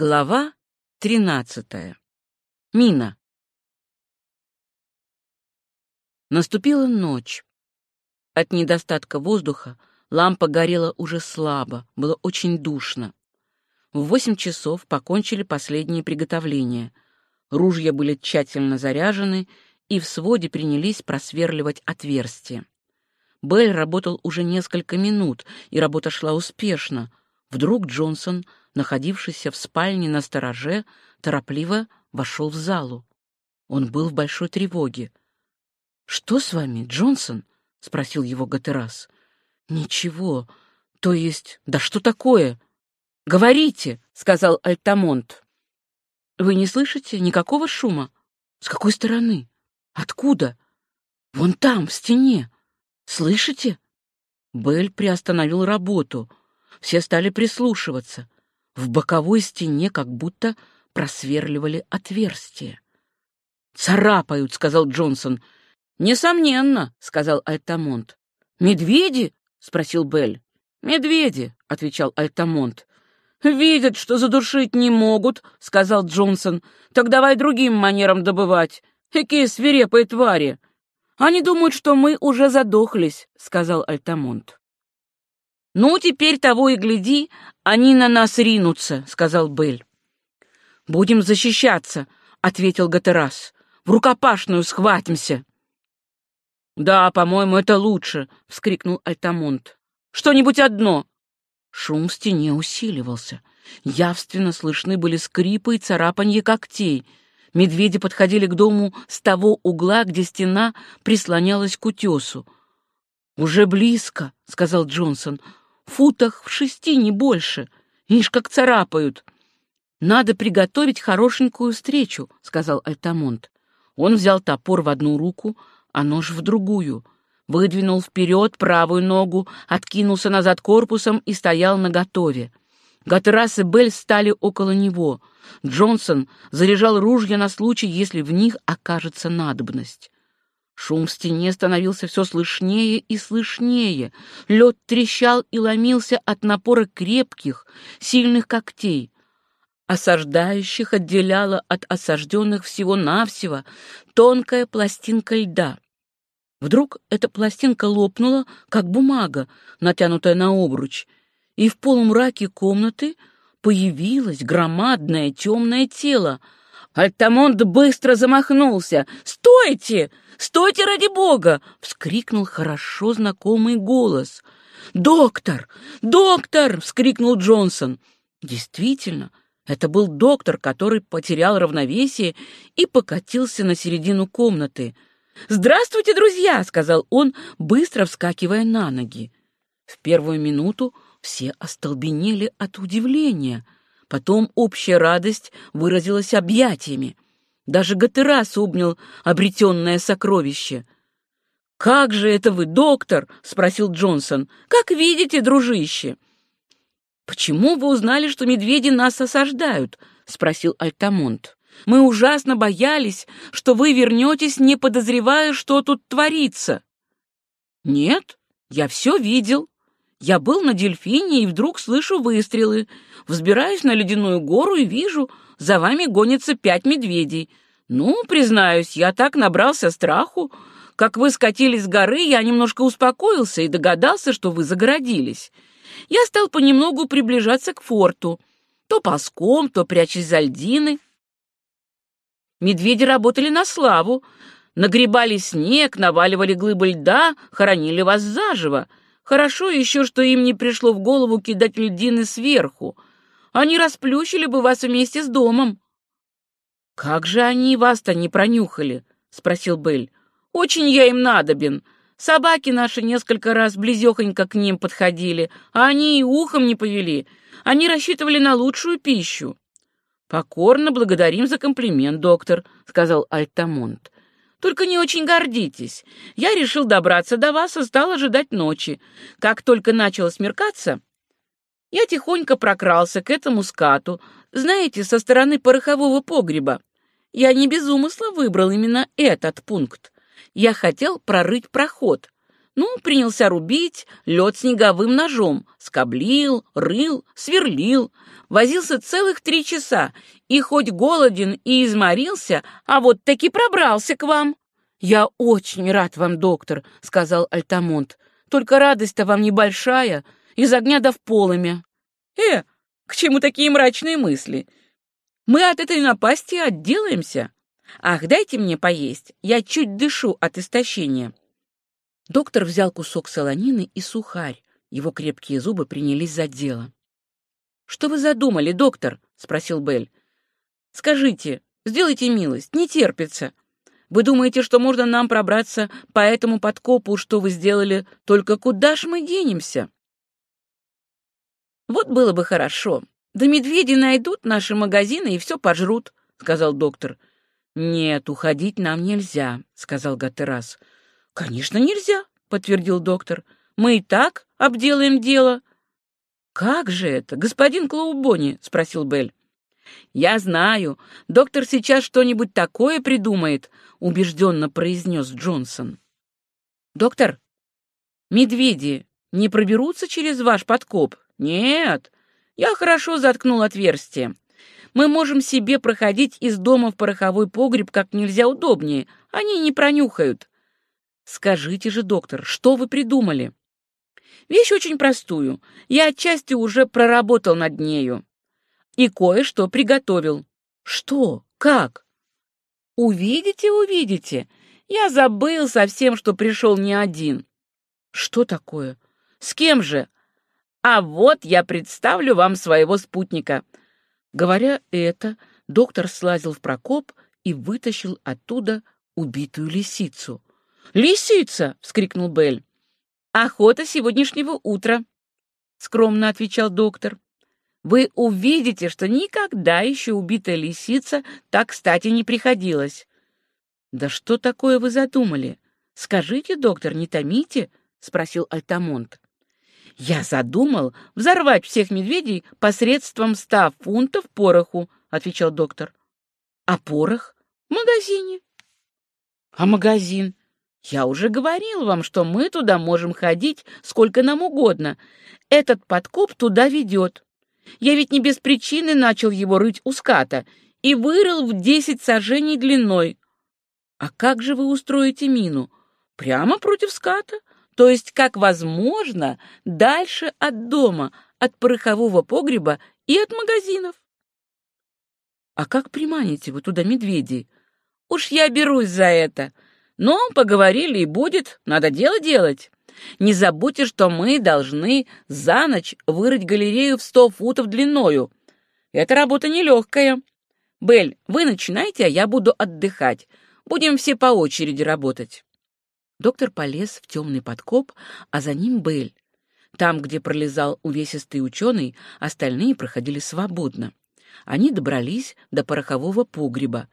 Глава тринадцатая. Мина. Наступила ночь. От недостатка воздуха лампа горела уже слабо, было очень душно. В восемь часов покончили последние приготовления. Ружья были тщательно заряжены, и в своде принялись просверливать отверстия. Белль работал уже несколько минут, и работа шла успешно. Вдруг Джонсон находившийся в спальне на стороже, торопливо вошел в залу. Он был в большой тревоге. «Что с вами, Джонсон?» — спросил его Гатерас. «Ничего. То есть... Да что такое?» «Говорите!» — сказал Альтамонт. «Вы не слышите никакого шума? С какой стороны? Откуда? Вон там, в стене. Слышите?» Белль приостановил работу. Все стали прислушиваться. В боковой стене как будто просверливали отверстие. «Царапают», — сказал Джонсон. «Несомненно», — сказал Альтамонт. «Медведи?» — спросил Белль. «Медведи», — отвечал Альтамонт. «Видят, что задушить не могут», — сказал Джонсон. «Так давай другим манером добывать. Какие свирепые твари!» «Они думают, что мы уже задохлись», — сказал Альтамонт. «Ну, теперь того и гляди, они на нас ринутся», — сказал Бель. «Будем защищаться», — ответил Гатерас. «В рукопашную схватимся». «Да, по-моему, это лучше», — вскрикнул Альтамонт. «Что-нибудь одно». Шум в стене усиливался. Явственно слышны были скрипы и царапанье когтей. Медведи подходили к дому с того угла, где стена прислонялась к утесу. «Уже близко», — сказал Джонсон футах в шести, не больше. Ишь, как царапают. Надо приготовить хорошенькую встречу, сказал Альтамонт. Он взял топор в одну руку, а нож в другую. Выдвинул вперед правую ногу, откинулся назад корпусом и стоял наготове. Гатерас и Белль стали около него. Джонсон заряжал ружья на случай, если в них окажется надобность. Шум в стене становился все слышнее и слышнее. Лед трещал и ломился от напора крепких, сильных когтей. Осаждающих отделяла от осажденных всего-навсего тонкая пластинка льда. Вдруг эта пластинка лопнула, как бумага, натянутая на обруч, и в полумраке комнаты появилось громадное темное тело — Альтамонт быстро замахнулся. «Стойте! Стойте ради бога!» — вскрикнул хорошо знакомый голос. «Доктор! Доктор!» — вскрикнул Джонсон. Действительно, это был доктор, который потерял равновесие и покатился на середину комнаты. «Здравствуйте, друзья!» — сказал он, быстро вскакивая на ноги. В первую минуту все остолбенели от удивления — Потом общая радость выразилась объятиями. Даже Гатерас обнял обретенное сокровище. «Как же это вы, доктор?» — спросил Джонсон. «Как видите, дружище?» «Почему вы узнали, что медведи нас осаждают?» — спросил Альтамонт. «Мы ужасно боялись, что вы вернетесь, не подозревая, что тут творится». «Нет, я все видел. Я был на дельфине и вдруг слышу выстрелы. Взбираюсь на ледяную гору и вижу, за вами гонятся пять медведей. Ну, признаюсь, я так набрался страху. Как вы скатились с горы, я немножко успокоился и догадался, что вы загородились. Я стал понемногу приближаться к форту. То ползком, то прячась за льдины. Медведи работали на славу. Нагребали снег, наваливали глыбы льда, хоронили вас заживо. Хорошо еще, что им не пришло в голову кидать льдины сверху. Они расплющили бы вас вместе с домом. «Как же они вас-то не пронюхали?» — спросил Белль. «Очень я им надобен. Собаки наши несколько раз близехонько к ним подходили, а они и ухом не повели. Они рассчитывали на лучшую пищу». «Покорно благодарим за комплимент, доктор», — сказал Альтамонт. Только не очень гордитесь. Я решил добраться до вас и стал ожидать ночи. Как только начало смеркаться, я тихонько прокрался к этому скату, знаете, со стороны порохового погреба. Я не без умысла выбрал именно этот пункт. Я хотел прорыть проход. Ну, принялся рубить лед снеговым ножом, скоблил, рыл, сверлил, возился целых три часа, и хоть голоден и изморился, а вот таки пробрался к вам. «Я очень рад вам, доктор», — сказал Альтамонт. «Только радость-то вам небольшая, из огня до в полымя». «Э, к чему такие мрачные мысли? Мы от этой напасти отделаемся. Ах, дайте мне поесть, я чуть дышу от истощения». Доктор взял кусок солонины и сухарь. Его крепкие зубы принялись за дело. «Что вы задумали, доктор?» — спросил Белль. «Скажите, сделайте милость, не терпится. Вы думаете, что можно нам пробраться по этому подкопу, что вы сделали, только куда ж мы денемся?» «Вот было бы хорошо. Да медведи найдут наши магазины и все пожрут», — сказал доктор. «Нет, уходить нам нельзя», — сказал Гатерас. «Конечно, нельзя», — подтвердил доктор. «Мы и так обделаем дело». «Как же это, господин Клоубони?» — спросил Белль. «Я знаю. Доктор сейчас что-нибудь такое придумает», — убежденно произнес Джонсон. «Доктор, медведи не проберутся через ваш подкоп?» «Нет, я хорошо заткнул отверстие. Мы можем себе проходить из дома в пороховой погреб как нельзя удобнее. Они не пронюхают. Скажите же, доктор, что вы придумали? Вещь очень простую. Я отчасти уже проработал над нею. И кое-что приготовил. Что? Как? Увидите, увидите. Я забыл совсем, что пришел не один. Что такое? С кем же? А вот я представлю вам своего спутника. Говоря это, доктор слазил в прокоп и вытащил оттуда убитую лисицу. «Лисица!» — вскрикнул Белль. «Охота сегодняшнего утра», — скромно отвечал доктор. «Вы увидите, что никогда еще убитая лисица так кстати не приходилась». «Да что такое вы задумали? Скажите, доктор, не томите?» — спросил Альтамонт. «Я задумал взорвать всех медведей посредством ста фунтов пороху», — отвечал доктор. «А порох? В магазине». «А магазин? Я уже говорил вам, что мы туда можем ходить сколько нам угодно. Этот подкоп туда ведет. Я ведь не без причины начал его рыть у ската и вырыл в десять сажений длиной. А как же вы устроите мину? Прямо против ската? То есть, как возможно, дальше от дома, от порохового погреба и от магазинов. А как приманите вы туда медведей? Уж я берусь за это. Но поговорили и будет, надо дело делать. Не забудьте, что мы должны за ночь вырыть галерею в сто футов длиною. Эта работа нелегкая. Бель, вы начинайте, а я буду отдыхать. Будем все по очереди работать. Доктор полез в темный подкоп, а за ним Бель. Там, где пролезал увесистый ученый, остальные проходили свободно. Они добрались до порохового погреба,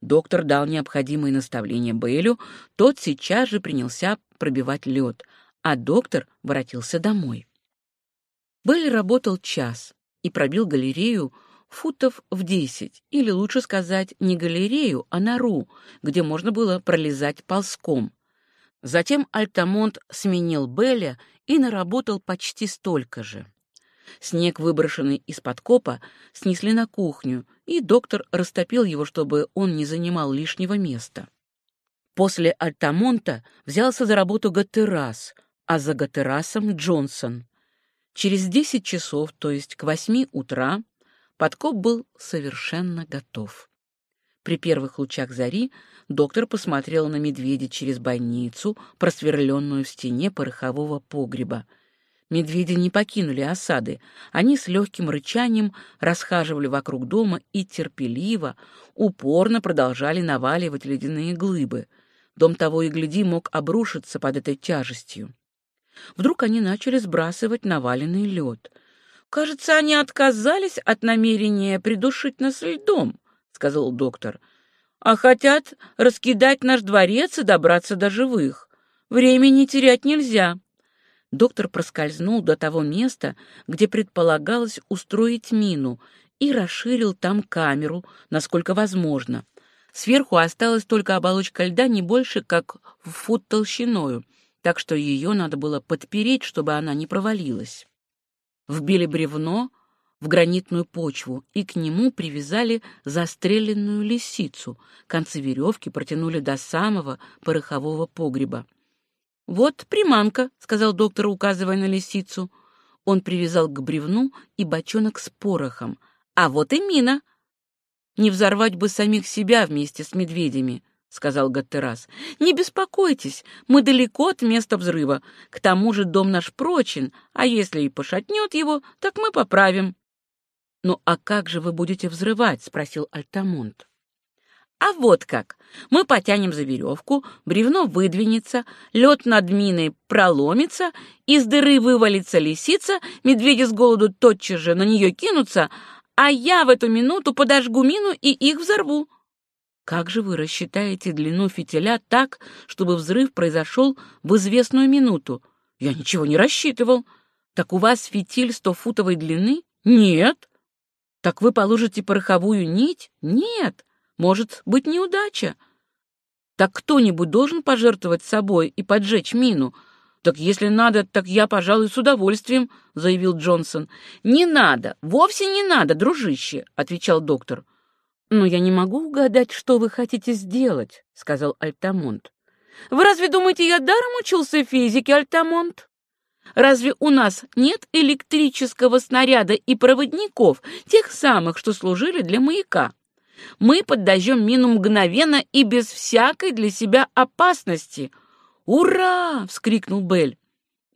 Доктор дал необходимые наставления Бейлю, тот сейчас же принялся пробивать лед, а доктор воротился домой. Бейль работал час и пробил галерею футов в десять, или лучше сказать, не галерею, а нору, где можно было пролезать ползком. Затем Альтамонт сменил Белля и наработал почти столько же. Снег, выброшенный из-под копа, снесли на кухню, и доктор растопил его, чтобы он не занимал лишнего места. После Альтамонта взялся за работу Гатерас, а за Гатерасом Джонсон. Через десять часов, то есть к восьми утра, подкоп был совершенно готов. При первых лучах зари доктор посмотрел на медведя через бойницу, просверленную в стене порохового погреба, Медведи не покинули осады. Они с легким рычанием расхаживали вокруг дома и терпеливо, упорно продолжали наваливать ледяные глыбы. Дом того и гляди мог обрушиться под этой тяжестью. Вдруг они начали сбрасывать наваленный лед. «Кажется, они отказались от намерения придушить нас льдом», — сказал доктор. «А хотят раскидать наш дворец и добраться до живых. Времени терять нельзя» доктор проскользнул до того места, где предполагалось устроить мину, и расширил там камеру, насколько возможно. Сверху осталась только оболочка льда не больше, как в фут толщиною, так что ее надо было подпереть, чтобы она не провалилась. Вбили бревно в гранитную почву и к нему привязали застреленную лисицу. Концы веревки протянули до самого порохового погреба. «Вот приманка», — сказал доктор, указывая на лисицу. Он привязал к бревну и бочонок с порохом. «А вот и мина!» «Не взорвать бы самих себя вместе с медведями», — сказал Гаттерас. «Не беспокойтесь, мы далеко от места взрыва. К тому же дом наш прочен, а если и пошатнет его, так мы поправим». «Ну а как же вы будете взрывать?» — спросил Альтамонт. «А вот как! Мы потянем за веревку, бревно выдвинется, лед над миной проломится, из дыры вывалится лисица, медведи с голоду тотчас же на нее кинутся, а я в эту минуту подожгу мину и их взорву». «Как же вы рассчитаете длину фитиля так, чтобы взрыв произошел в известную минуту?» «Я ничего не рассчитывал. Так у вас фитиль стофутовой длины?» «Нет». Так вы положите пороховую нить? Нет, может быть неудача. Так кто-нибудь должен пожертвовать собой и поджечь мину. Так если надо, так я, пожалуй, с удовольствием, заявил Джонсон. Не надо, вовсе не надо, дружище, отвечал доктор. Но я не могу угадать, что вы хотите сделать, сказал Альтамонт. Вы разве думаете, я даром учился физике, Альтамонт? Разве у нас нет электрического снаряда и проводников, тех самых, что служили для маяка? Мы подожжем мину мгновенно и без всякой для себя опасности. «Ура!» — вскрикнул Белль.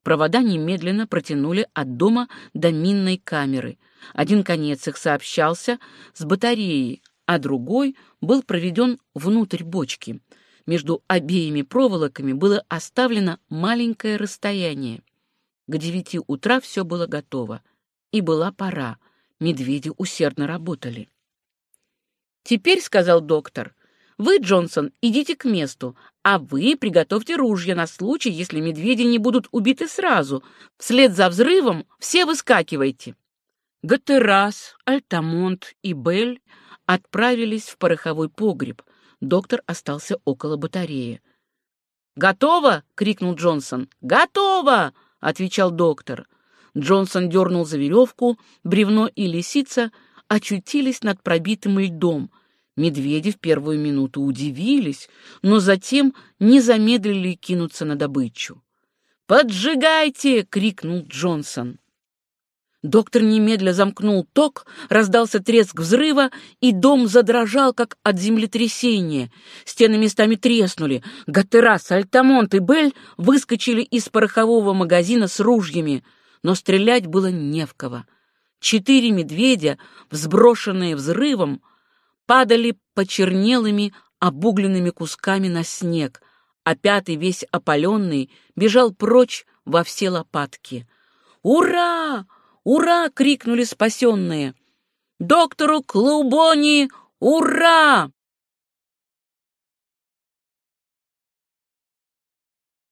Провода немедленно протянули от дома до минной камеры. Один конец их сообщался с батареей, а другой был проведен внутрь бочки. Между обеими проволоками было оставлено маленькое расстояние. К девяти утра все было готово. И была пора. Медведи усердно работали. «Теперь, — сказал доктор, — вы, Джонсон, идите к месту, а вы приготовьте ружья на случай, если медведи не будут убиты сразу. Вслед за взрывом все выскакивайте». Гатерас, Альтамонт и Бель отправились в пороховой погреб. Доктор остался около батареи. «Готово!» — крикнул Джонсон. «Готово!» отвечал доктор. Джонсон дернул за веревку, бревно и лисица очутились над пробитым льдом. Медведи в первую минуту удивились, но затем не замедлили кинуться на добычу. «Поджигайте!» — крикнул Джонсон. Доктор немедля замкнул ток, раздался треск взрыва, и дом задрожал, как от землетрясения. Стены местами треснули. Гатерас, Альтамонт и Бель выскочили из порохового магазина с ружьями, но стрелять было не в кого. Четыре медведя, взброшенные взрывом, падали почернелыми, обугленными кусками на снег, а пятый, весь опаленный, бежал прочь во все лопатки. «Ура! «Ура!» — крикнули спасенные. «Доктору Клубони! Ура!»